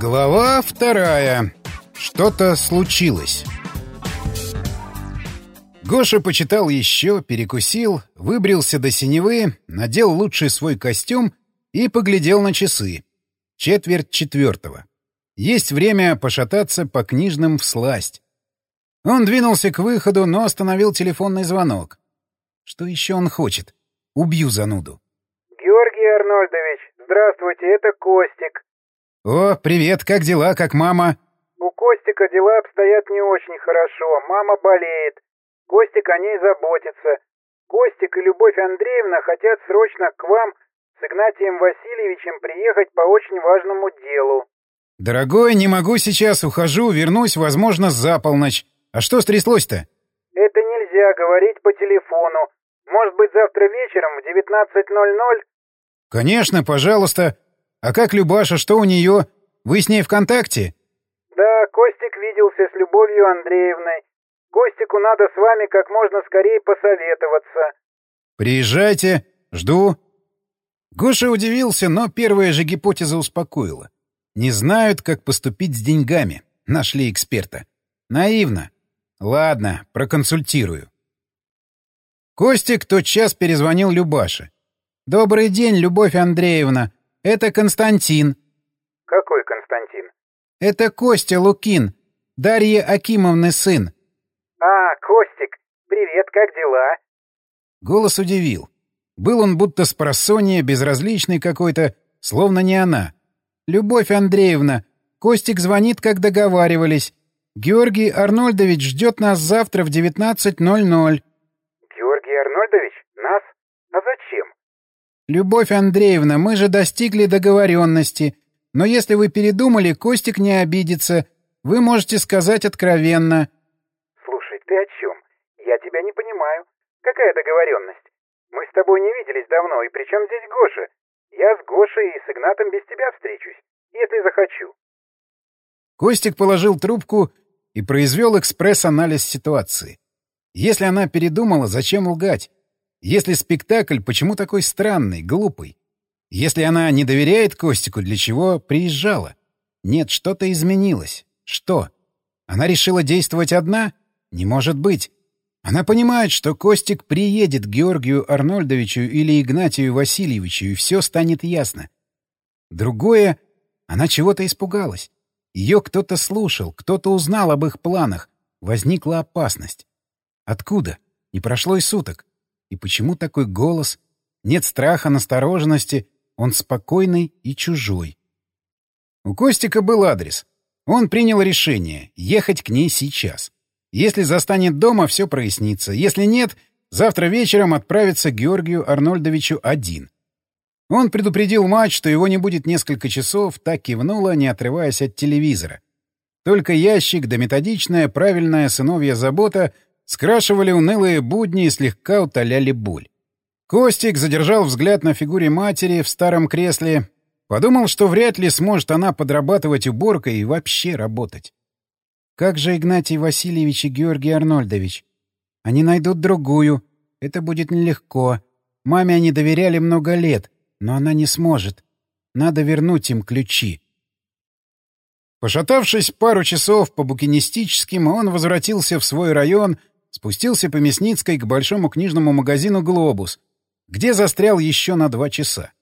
Глава вторая. Что-то случилось. Гоша почитал еще, перекусил, выбрился до синевы, надел лучший свой костюм и поглядел на часы. Четверть четвертого. Есть время пошататься по книжным всласть. Он двинулся к выходу, но остановил телефонный звонок. Что еще он хочет? Убью зануду. Георгий Арнольдович, здравствуйте, это Костик. О, привет, как дела, как мама? У Костика дела обстоят не очень хорошо, мама болеет. Костик о ней заботится. Костик и Любовь Андреевна хотят срочно к вам с Игнатием Васильевичем приехать по очень важному делу. Дорогой, не могу сейчас, ухожу, вернусь, возможно, за полночь. А что стряслось-то? Это нельзя говорить по телефону. Может быть, завтра вечером в 19.00? Конечно, пожалуйста. А как Любаша, что у нее? Вы с ней в контакте? Да, Костик виделся с Любовью Андреевной. Костику надо с вами как можно скорее посоветоваться. Приезжайте, жду. Гоша удивился, но первая же гипотеза успокоила. Не знают, как поступить с деньгами. Нашли эксперта. Наивно. Ладно, проконсультирую. Костик тот час перезвонил Любаше. «Добрый день, Любовь Андреевна. Это Константин». Какой Константин? «Это Костя Лукин, Дарьи Акимовны сын». А, Костик, привет, как дела? Голос удивил. Был он будто с просонья, безразличный какой-то, словно не она. «Любовь Андреевна, Костик звонит, как договаривались. Георгий Арнольдович ждет нас завтра в 19.00». Георгий Арнольдович? Нас? А зачем? «Любовь Андреевна, мы же достигли договоренности. Но если вы передумали, Костик не обидится. Вы можете сказать откровенно». Слушай, ты о чем? Я тебя не понимаю. Какая договоренность? Мы с тобой не виделись давно, и при чем здесь Гоша? Я с Гошей и с Игнатом без тебя встречусь, если захочу. Костик положил трубку и произвел экспресс-анализ ситуации. Если она передумала, зачем лгать? Если спектакль, почему такой странный, глупый? Если она не доверяет Костику, для чего приезжала? Нет, что-то изменилось. Что? Она решила действовать одна? Не может быть. Она понимает, что Костик приедет к Георгию Арнольдовичу или Игнатию Васильевичу, и все станет ясно. Другое — она чего-то испугалась. Ее кто-то слушал, кто-то узнал об их планах. Возникла опасность. Откуда? Не прошло и суток. И почему такой голос? Нет страха, настороженности. Он спокойный и чужой. У Костика был адрес. Он принял решение — ехать к ней сейчас. Если застанет дома, все прояснится. Если нет, завтра вечером отправится к Георгию Арнольдовичу один. Он предупредил мать, что его не будет несколько часов, так кивнула, не отрываясь от телевизора. Только ящик да методичная, правильная сыновья забота скрашивали унылые будни и слегка утоляли боль. Костик задержал взгляд на фигуре матери в старом кресле, подумал, что вряд ли сможет она подрабатывать уборкой и вообще работать. Как же Игнатий Васильевич и Георгий Арнольдович? Они найдут другую. Это будет нелегко. Маме они доверяли много лет, но она не сможет. Надо вернуть им ключи. Пошатавшись пару часов по букинистическим, он возвратился в свой район, спустился по Мясницкой к большому книжному магазину «Глобус», где застрял еще на два часа.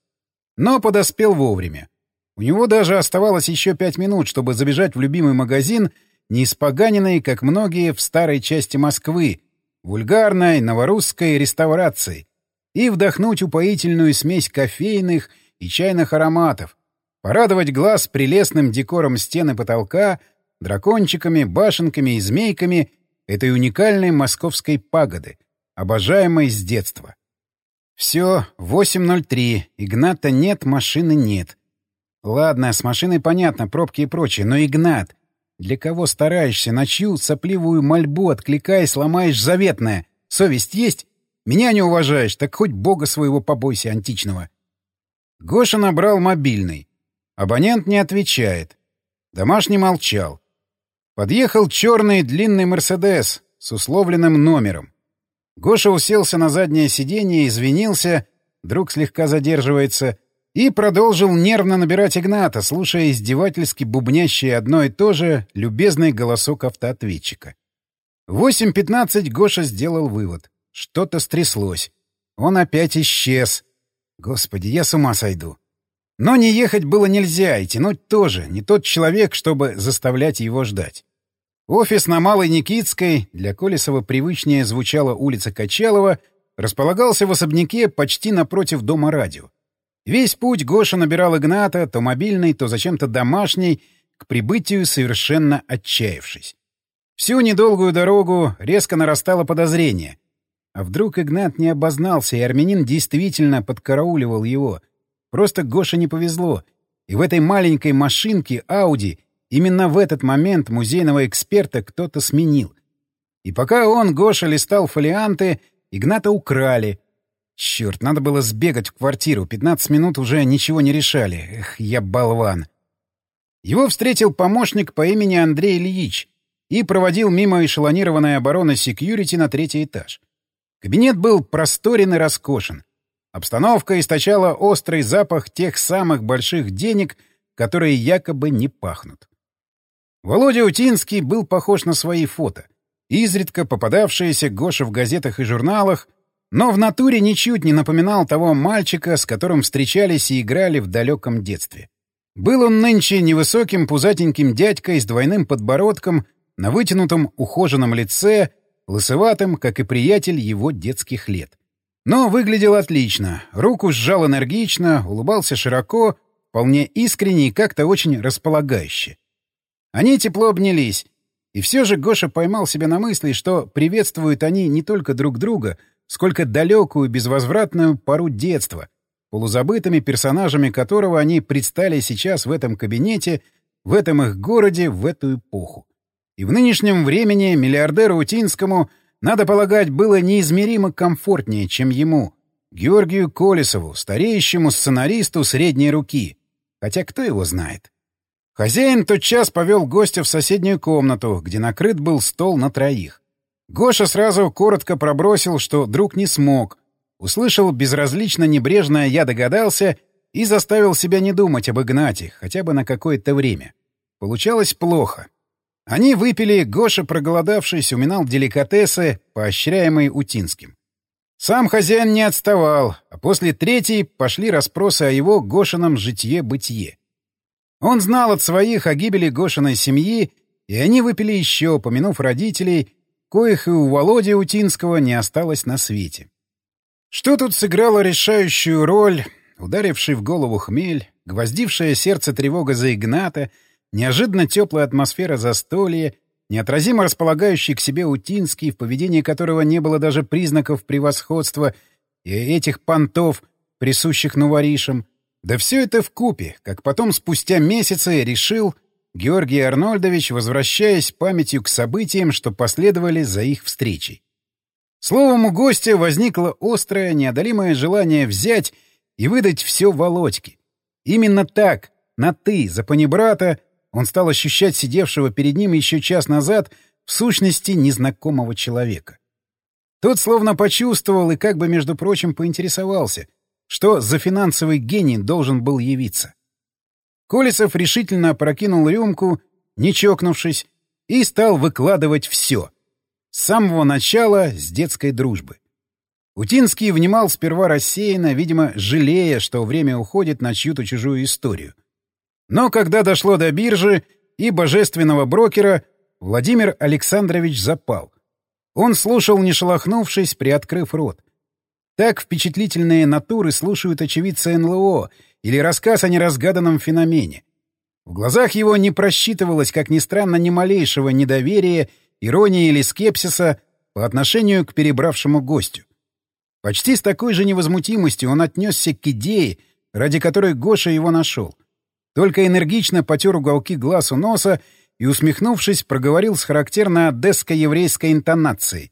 Но подоспел вовремя. У него даже оставалось еще пять минут, чтобы забежать в любимый магазин, не испоганенный, как многие в старой части Москвы, вульгарной новорусской реставрации, и вдохнуть упоительную смесь кофейных и чайных ароматов, порадовать глаз прелестным декором стены потолка, дракончиками, башенками и змейками этой уникальной московской пагоды, обожаемой с детства. Все, 8.03, Игната нет, машины нет. Ладно, с машиной понятно, пробки и прочее, но Игнат... Для кого стараешься, на чью сопливую мольбу откликаясь, ломаешь заветное? Совесть есть? Меня не уважаешь, так хоть бога своего побойся античного. Гоша набрал мобильный. Абонент не отвечает. Домашний молчал. Подъехал черный длинный «Мерседес» с условленным номером. Гоша уселся на заднее сиденье, извинился, друг слегка задерживается, и продолжил нервно набирать Игната, слушая издевательски бубнящее одно и то же любезный голосок автоответчика. В 8.15 Гоша сделал вывод. Что-то стряслось. Он опять исчез. Господи, я с ума сойду. Но не ехать было нельзя, и тянуть тоже. Не тот человек, чтобы заставлять его ждать. Офис на Малой Никитской, для Колесова привычнее звучала улица Качалова, располагался в особняке почти напротив дома радио. Весь путь Гоша набирал Игната, то мобильный, то зачем-то домашний, к прибытию совершенно отчаявшись. Всю недолгую дорогу резко нарастало подозрение. А вдруг Игнат не обознался, и армянин действительно подкарауливал его. Просто Гоше не повезло. И в этой маленькой машинке Ауди именно в этот момент музейного эксперта кто-то сменил. И пока он, Гоша, листал фолианты, Игната украли. Черт, надо было сбегать в квартиру. 15 минут уже ничего не решали. Эх, я болван. Его встретил помощник по имени Андрей Ильич и проводил мимо эшелонированной обороны секьюрити на третий этаж. Кабинет был просторен и роскошен. Обстановка источала острый запах тех самых больших денег, которые якобы не пахнут. Володя Утинский был похож на свои фото, изредка попадавшиеся Гоша в газетах и журналах, но в натуре ничуть не напоминал того мальчика, с которым встречались и играли в далеком детстве. Был он нынче невысоким пузатеньким дядькой с двойным подбородком, на вытянутом ухоженном лице — лысоватым, как и приятель его детских лет. Но выглядел отлично, руку сжал энергично, улыбался широко, вполне искренне и как-то очень располагающе. Они тепло обнялись, и все же Гоша поймал себя на мысли, что приветствуют они не только друг друга, сколько далекую, безвозвратную пару детства, полузабытыми персонажами которого они предстали сейчас в этом кабинете, в этом их городе, в эту эпоху. И в нынешнем времени миллиардеру Утинскому, надо полагать, было неизмеримо комфортнее, чем ему, Георгию Колесову, стареющему сценаристу средней руки. Хотя кто его знает? Хозяин тотчас повел гостя в соседнюю комнату, где накрыт был стол на троих. Гоша сразу коротко пробросил, что друг не смог. Услышал безразлично небрежное «я догадался» и заставил себя не думать об Игнате, хотя бы на какое-то время. Получалось плохо. Они выпили, Гоша, проголодавшись, уминал деликатесы, поощряемые Утинским. Сам хозяин не отставал, а после третьей пошли расспросы о его Гошином житье-бытие. Он знал от своих о гибели Гошиной семьи, и они выпили еще, помянув родителей, коих и у Володи Утинского не осталось на свете. Что тут сыграло решающую роль, ударивший в голову хмель, гвоздившее сердце тревога за Игната — Неожиданно теплая атмосфера застолья, неотразимо располагающий к себе Утинский, в поведении которого не было даже признаков превосходства и этих понтов, присущих новоришам. Да все это в купе, как потом спустя месяцы решил Георгий Арнольдович, возвращаясь памятью к событиям, что последовали за их встречей. Словом, у гостя возникло острое, неодолимое желание взять и выдать все Володьке. Именно так, на «ты», за панибрата, он стал ощущать сидевшего перед ним еще час назад в сущности незнакомого человека. Тот словно почувствовал и как бы, между прочим, поинтересовался, что за финансовый гений должен был явиться. Колесов решительно опрокинул рюмку, не чокнувшись, и стал выкладывать все. С самого начала с детской дружбы. Утинский внимал сперва рассеянно, видимо, жалея, что время уходит на чью-то чужую историю. Но когда дошло до биржи и божественного брокера, Владимир Александрович запал. Он слушал, не шелохнувшись, приоткрыв рот. Так впечатлительные натуры слушают очевидца НЛО или рассказ о неразгаданном феномене. В глазах его не просчитывалось, как ни странно, ни малейшего недоверия, иронии или скепсиса по отношению к перебравшему гостю. Почти с такой же невозмутимостью он отнесся к идее, ради которой Гоша его нашел. Только энергично потер уголки глаз у носа и, усмехнувшись, проговорил с характерно одесско-еврейской интонацией.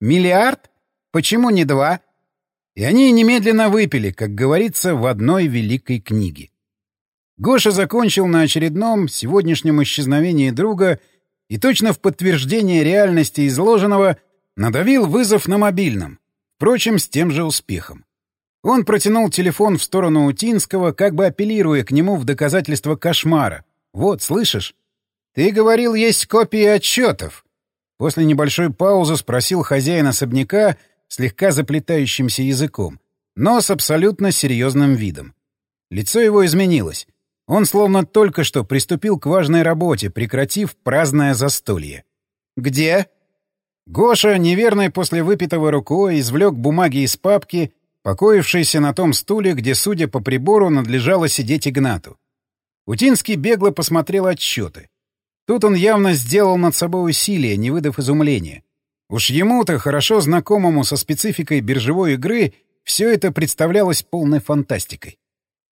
«Миллиард? Почему не два?» И они немедленно выпили, как говорится, в одной великой книге. Гоша закончил на очередном сегодняшнем исчезновении друга и точно в подтверждение реальности изложенного надавил вызов на мобильном, впрочем, с тем же успехом. Он протянул телефон в сторону Утинского, как бы апеллируя к нему в доказательство кошмара. «Вот, слышишь? Ты говорил, есть копии отчетов». После небольшой паузы спросил хозяин особняка слегка заплетающимся языком, но с абсолютно серьезным видом. Лицо его изменилось. Он словно только что приступил к важной работе, прекратив праздное застолье. «Где?» Гоша, неверной после выпитого рукой, извлек бумаги из папки покоившийся на том стуле, где, судя по прибору, надлежало сидеть Игнату. Утинский бегло посмотрел отчеты. Тут он явно сделал над собой усилие, не выдав изумления. Уж ему-то, хорошо знакомому со спецификой биржевой игры, все это представлялось полной фантастикой.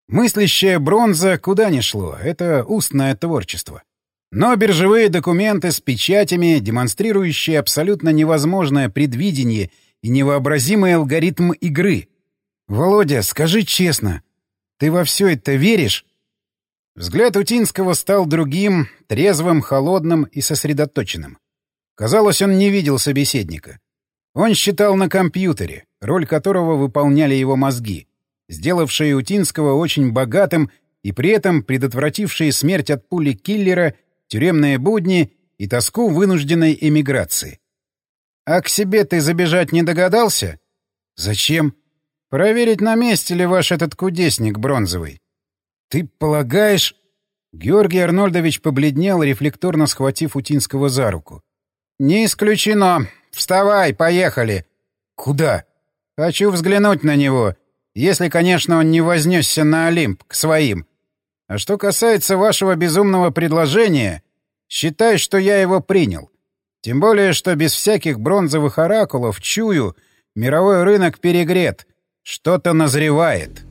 Мыслящая бронза куда ни шло, это устное творчество. Но биржевые документы с печатями, демонстрирующие абсолютно невозможное предвидение и невообразимый алгоритм игры, «Володя, скажи честно, ты во все это веришь?» Взгляд Утинского стал другим, трезвым, холодным и сосредоточенным. Казалось, он не видел собеседника. Он считал на компьютере, роль которого выполняли его мозги, сделавшие Утинского очень богатым и при этом предотвратившие смерть от пули киллера, тюремные будни и тоску вынужденной эмиграции. «А к себе ты забежать не догадался?» «Зачем?» Проверить, на месте ли ваш этот кудесник бронзовый. Ты полагаешь... Георгий Арнольдович побледнел, рефлекторно схватив Утинского за руку. «Не исключено. Вставай, поехали!» «Куда?» «Хочу взглянуть на него, если, конечно, он не вознесся на Олимп, к своим. А что касается вашего безумного предложения, считай, что я его принял. Тем более, что без всяких бронзовых оракулов, чую, мировой рынок перегрет. Что-то назревает.